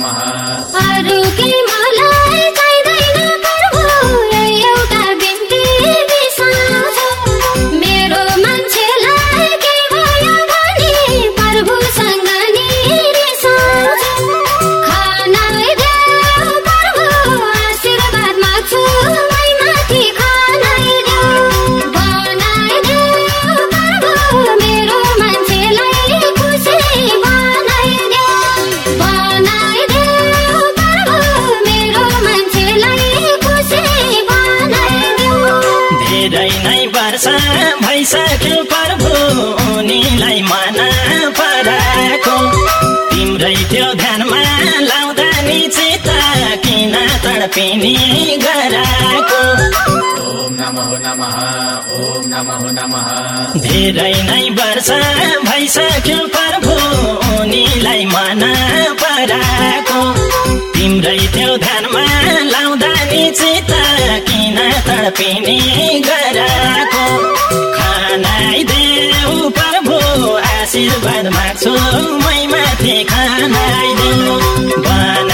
नमो। भइसक्यो प्रभु उनीलाई मन पराएको तिम्रै त्यो ध्यानमा लाउँदा नि चित्त किन तडपिनी गराएको धेरै नै वर्ष भइसक्यो प्रभु उनीलाई मन पराएको तिम्रै त्यो ध्यानमा लाउँदा नि चित्त किन तडपिने गराएको खानाइदेऊ प्रभु आशीर्वाद माग्छु मै माथि खानाइदेऊ। बनाइदेऊ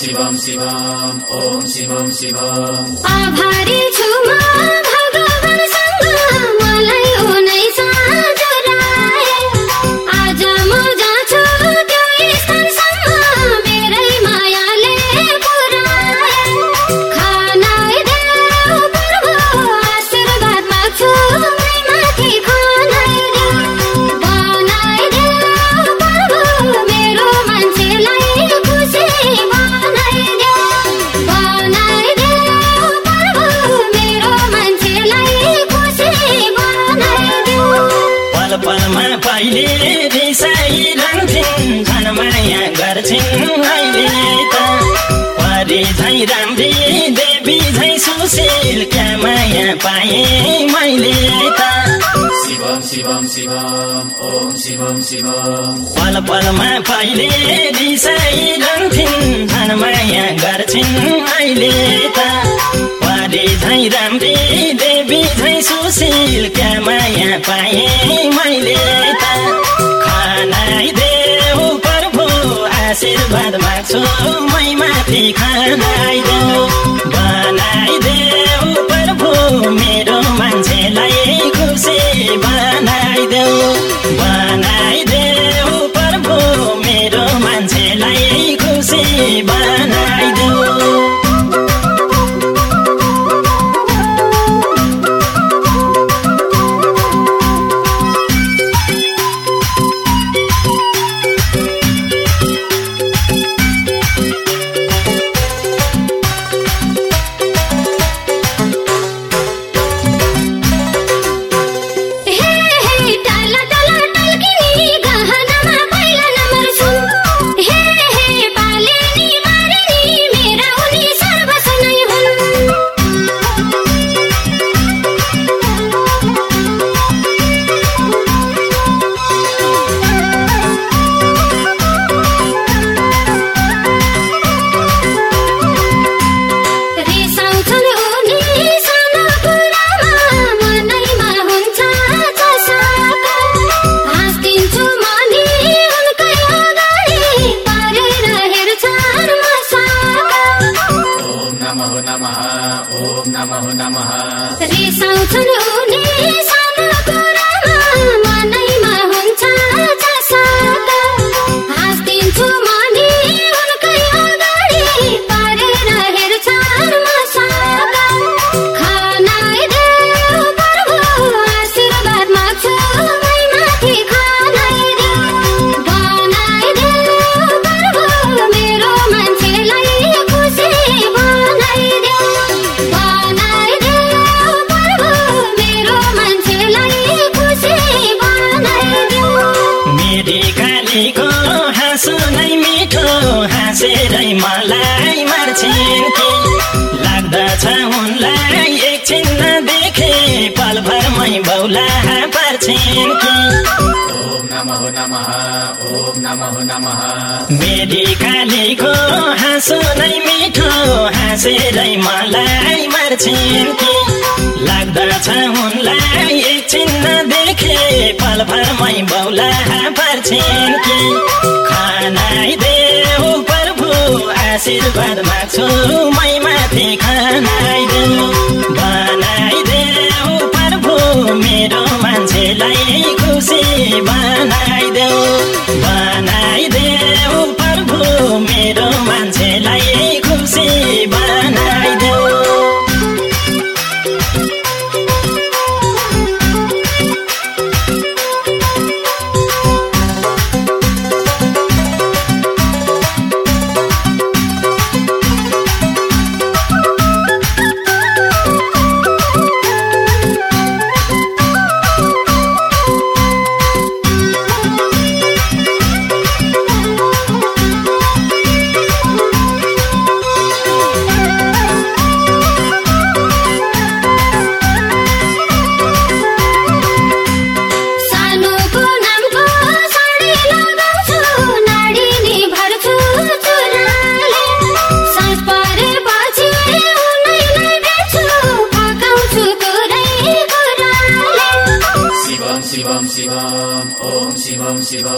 शिवम शिवम ॐ शिवम शिवम आभारी छु पल पलमा पहिले रिसाइरहन्थिन् झन माया गर्छिन् अहिले त। परि झै राम्री देवी झै सुशील क्या माया पाएँ मैले त। शिवम शिवम शिवम ॐ शिवम शिवम। पल पलमा पहिले रिसाइरहन्थिन् झन माया गर्छिन् अहिले त। झै राम्री देवी झै सुशील क्या माया पाएँ मैले त? खानाइदेऊ प्रभु आशीर्वाद माग्छु मै माथि खानाइदेऊ नमः नमः ॐ नमः नमः। हाँसेरै मलाई मार्छिन् कि? लाग्दछ उनलाई एकछिन नदेखे। पलभरमै बौला पार्छिन् कि? ॐ नमः नमः ॐ नमः नमः। मेरी कालीको हाँसो नै मिठो हाँसेरै मलाई मार्छिन् कि? लाग्दछ उनलाई एकछिन नदेखे। पलभरमै बौला पार्छिन् कि? खानाइदेऊ प्रभु आशीर्वाद माग्छु मै माथि खानाइदेऊ बनाइदेऊ प्रभु मेरो मान्छेलाई खुसी बनाइदेऊ बनाइदेऊ शिवा ॐ शिवां शिवा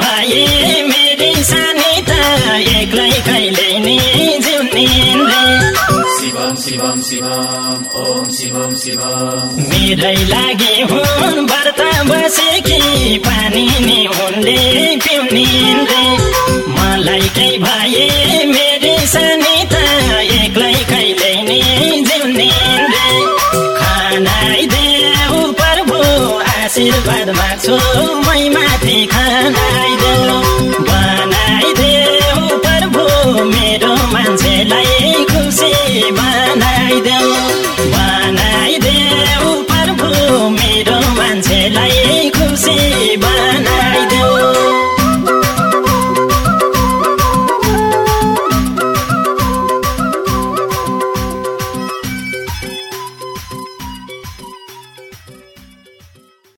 भए मेरी सानी त एक्लै कहिले नि मेरै लागि हुन् व्रत बसेकी पानी नि उनले पिउनिले। मलाई केही भए